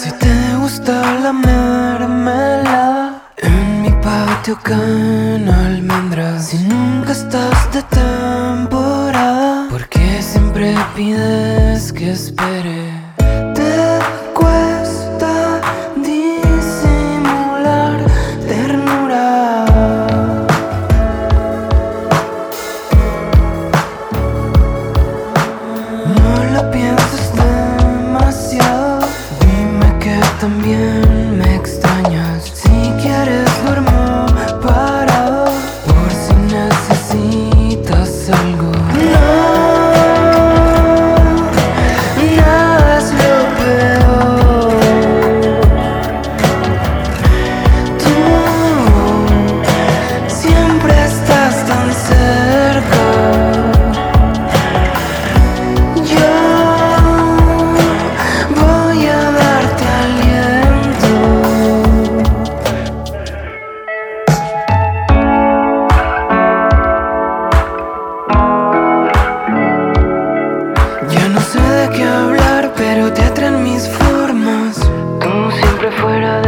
Si te gusta la mermelada En mi patio caen almendras Si nunca estás de temporada ¿Por qué siempre pides que espere? también. qué hablar, pero te atraen mis formas. Tú siempre fuera